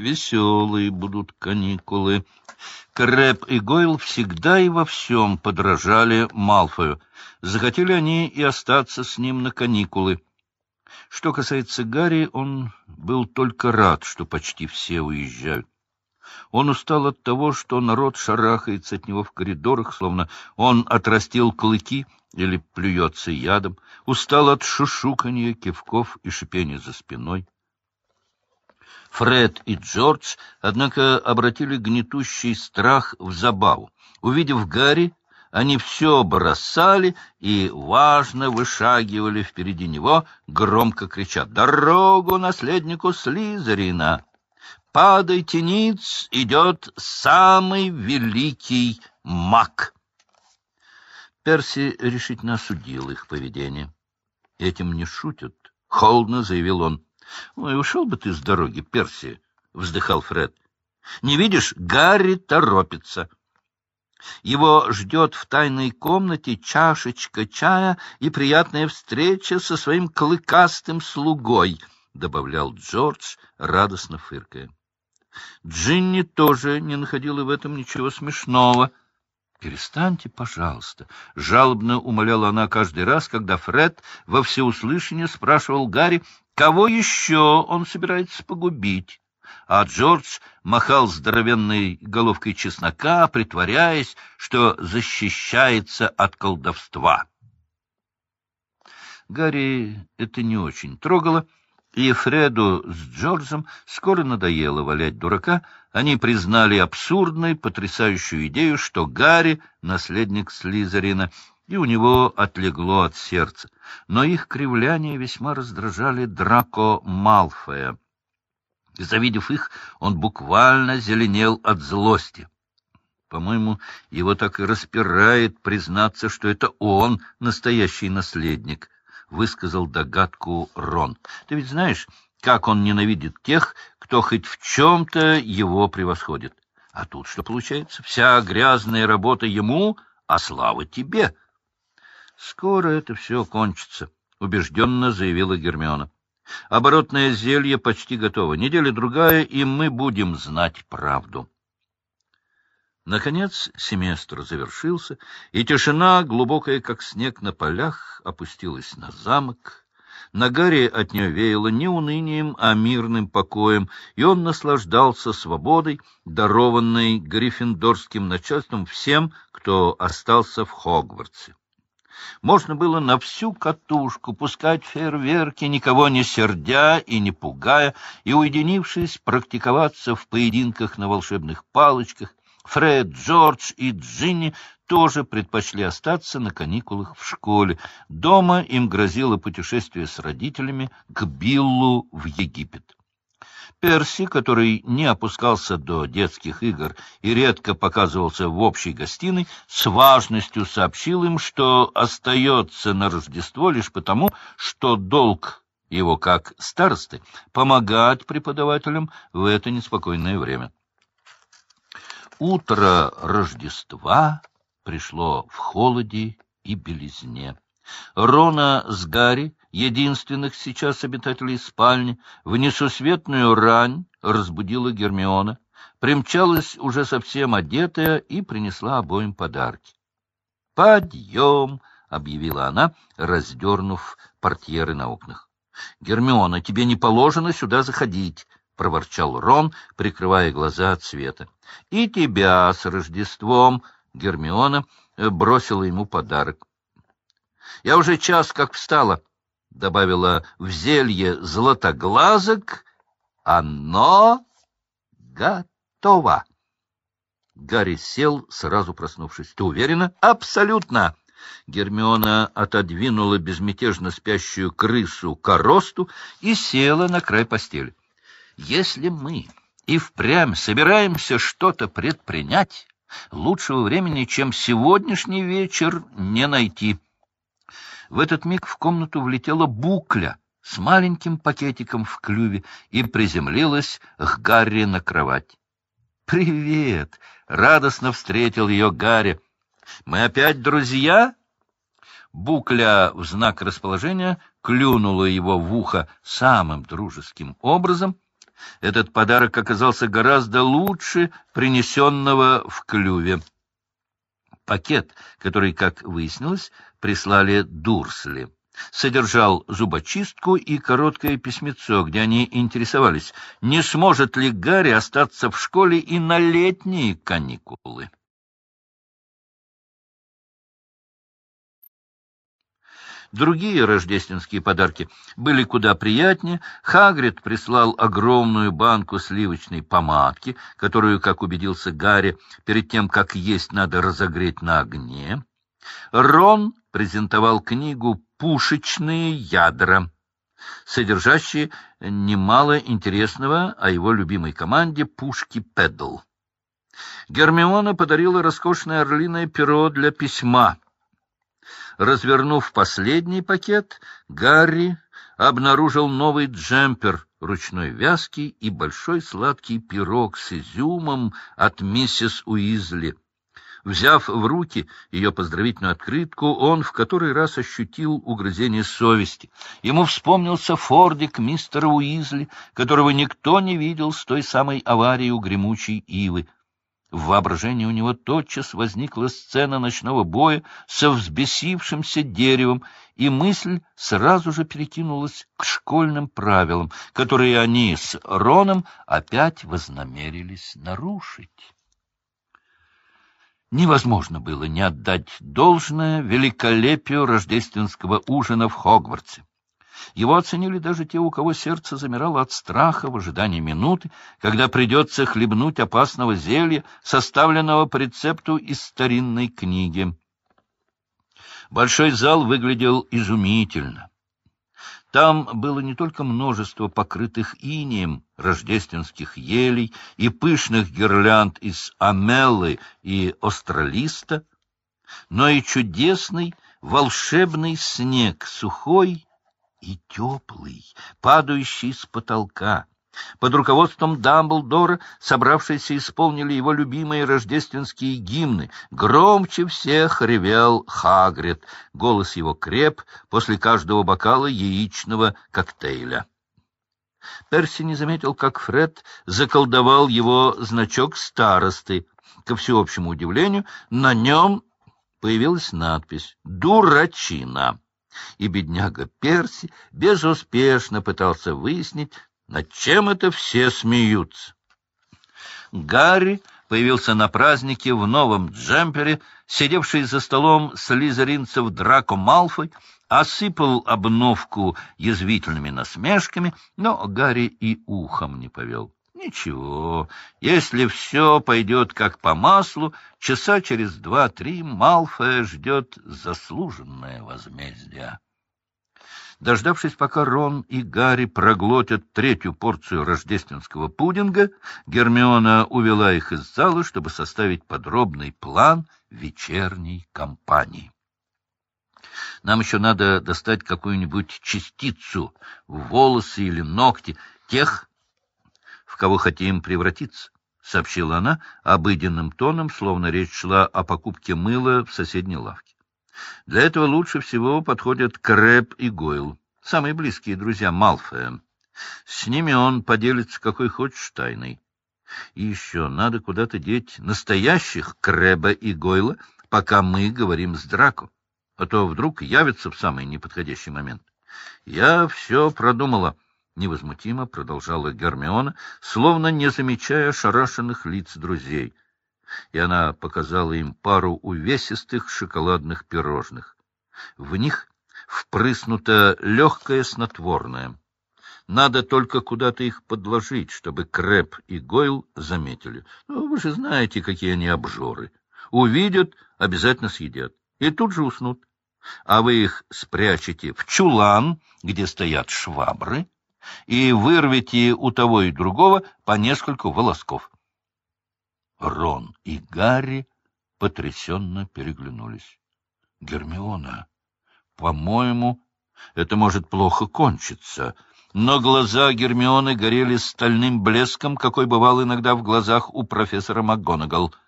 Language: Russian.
Веселые будут каникулы. Крэп и Гойл всегда и во всем подражали Малфою. Захотели они и остаться с ним на каникулы. Что касается Гарри, он был только рад, что почти все уезжают. Он устал от того, что народ шарахается от него в коридорах, словно он отрастил клыки или плюется ядом, устал от шушуканья, кивков и шипения за спиной. Фред и Джордж, однако, обратили гнетущий страх в забаву. Увидев Гарри, они все бросали и, важно, вышагивали впереди него, громко крича «Дорогу наследнику Слизерина!» «Падайте ниц, идет самый великий маг!» Перси решительно осудил их поведение. «Этим не шутят», — холодно заявил он. — Ой, ушел бы ты с дороги, Перси, — вздыхал Фред. — Не видишь, Гарри торопится. Его ждет в тайной комнате чашечка чая и приятная встреча со своим клыкастым слугой, — добавлял Джордж, радостно фыркая. Джинни тоже не находила в этом ничего смешного. — Перестаньте, пожалуйста, — жалобно умоляла она каждый раз, когда Фред во всеуслышание спрашивал Гарри, Кого еще он собирается погубить? А Джордж махал здоровенной головкой чеснока, притворяясь, что защищается от колдовства. Гарри это не очень трогало, и Фреду с Джорджем скоро надоело валять дурака. Они признали абсурдной, потрясающую идею, что Гарри — наследник Слизерина — и у него отлегло от сердца. Но их кривляния весьма раздражали Драко Малфоя. Завидев их, он буквально зеленел от злости. По-моему, его так и распирает признаться, что это он настоящий наследник, — высказал догадку Рон. Ты ведь знаешь, как он ненавидит тех, кто хоть в чем-то его превосходит. А тут что получается? Вся грязная работа ему, а слава тебе. Скоро это все кончится, — убежденно заявила Гермиона. Оборотное зелье почти готово. Неделя-другая, и мы будем знать правду. Наконец семестр завершился, и тишина, глубокая, как снег на полях, опустилась на замок. На Гарри от нее веяло не унынием, а мирным покоем, и он наслаждался свободой, дарованной гриффиндорским начальством всем, кто остался в Хогвартсе. Можно было на всю катушку пускать фейерверки, никого не сердя и не пугая, и, уединившись, практиковаться в поединках на волшебных палочках. Фред, Джордж и Джинни тоже предпочли остаться на каникулах в школе. Дома им грозило путешествие с родителями к Биллу в Египет. Перси, который не опускался до детских игр и редко показывался в общей гостиной, с важностью сообщил им, что остается на Рождество лишь потому, что долг его как старосты помогать преподавателям в это неспокойное время. Утро Рождества пришло в холоде и белизне. Рона с Гарри единственных сейчас обитателей спальни, в несусветную рань разбудила Гермиона, примчалась уже совсем одетая и принесла обоим подарки. «Подъем!» — объявила она, раздернув портьеры на окнах. «Гермиона, тебе не положено сюда заходить!» — проворчал Рон, прикрывая глаза от света. «И тебя с Рождеством!» — Гермиона бросила ему подарок. «Я уже час как встала!» — добавила в зелье златоглазок, — оно готово. Гарри сел, сразу проснувшись. — Ты уверена? — Абсолютно. Гермиона отодвинула безмятежно спящую крысу к росту и села на край постели. — Если мы и впрямь собираемся что-то предпринять, лучшего времени, чем сегодняшний вечер, не найти. — в этот миг в комнату влетела букля с маленьким пакетиком в клюве и приземлилась к Гарри на кровать. «Привет!» — радостно встретил ее Гарри. «Мы опять друзья?» Букля в знак расположения клюнула его в ухо самым дружеским образом. Этот подарок оказался гораздо лучше принесенного в клюве. Пакет, который, как выяснилось, прислали Дурсли, содержал зубочистку и короткое письмецо, где они интересовались, не сможет ли Гарри остаться в школе и на летние каникулы. Другие рождественские подарки были куда приятнее. Хагрид прислал огромную банку сливочной помадки, которую, как убедился Гарри, перед тем, как есть, надо разогреть на огне. Рон презентовал книгу «Пушечные ядра», содержащие немало интересного о его любимой команде «Пушки Педл». Гермиона подарила роскошное орлиное перо для письма — Развернув последний пакет, Гарри обнаружил новый джемпер ручной вязки и большой сладкий пирог с изюмом от миссис Уизли. Взяв в руки ее поздравительную открытку, он в который раз ощутил угрызение совести. Ему вспомнился фордик мистера Уизли, которого никто не видел с той самой аварии у гремучей ивы. В воображении у него тотчас возникла сцена ночного боя со взбесившимся деревом, и мысль сразу же перекинулась к школьным правилам, которые они с Роном опять вознамерились нарушить. Невозможно было не отдать должное великолепию рождественского ужина в Хогвартсе. Его оценили даже те, у кого сердце замирало от страха в ожидании минуты, когда придется хлебнуть опасного зелья, составленного по рецепту из старинной книги. Большой зал выглядел изумительно. Там было не только множество покрытых инием рождественских елей и пышных гирлянд из амеллы и остролиста, но и чудесный волшебный снег, сухой и теплый, падающий с потолка. Под руководством Дамблдора собравшиеся исполнили его любимые рождественские гимны. Громче всех ревел Хагрид. Голос его креп после каждого бокала яичного коктейля. Перси не заметил, как Фред заколдовал его значок старосты. Ко всеобщему удивлению, на нем появилась надпись «Дурачина» и бедняга Перси безуспешно пытался выяснить, над чем это все смеются. Гарри появился на празднике в новом джемпере, сидевший за столом слизеринцев Драко Малфой, осыпал обновку язвительными насмешками, но Гарри и ухом не повел. Ничего, если все пойдет как по маслу, часа через два-три Малфоя ждет заслуженное возмездие. Дождавшись, пока Рон и Гарри проглотят третью порцию рождественского пудинга, Гермиона увела их из зала, чтобы составить подробный план вечерней кампании. Нам еще надо достать какую-нибудь частицу, волосы или ногти, тех, в кого хотим превратиться, — сообщила она обыденным тоном, словно речь шла о покупке мыла в соседней лавке. Для этого лучше всего подходят Крэб и Гойл, самые близкие друзья Малфоя. С ними он поделится какой хочешь тайной. И еще надо куда-то деть настоящих Крэба и Гойла, пока мы говорим с Драко, а то вдруг явится в самый неподходящий момент. Я все продумала. — невозмутимо продолжала Гермиона, словно не замечая шарашенных лиц друзей. И она показала им пару увесистых шоколадных пирожных. В них впрыснуто легкое снотворное. Надо только куда-то их подложить, чтобы Крэп и Гойл заметили. Ну, вы же знаете, какие они обжоры. Увидят, обязательно съедят. И тут же уснут. А вы их спрячете в чулан, где стоят швабры, и вырвете у того и другого по нескольку волосков. Рон и Гарри потрясенно переглянулись. — Гермиона, по-моему, это может плохо кончиться. Но глаза Гермионы горели стальным блеском, какой бывал иногда в глазах у профессора МакГонагал —